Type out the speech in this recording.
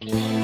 Yeah.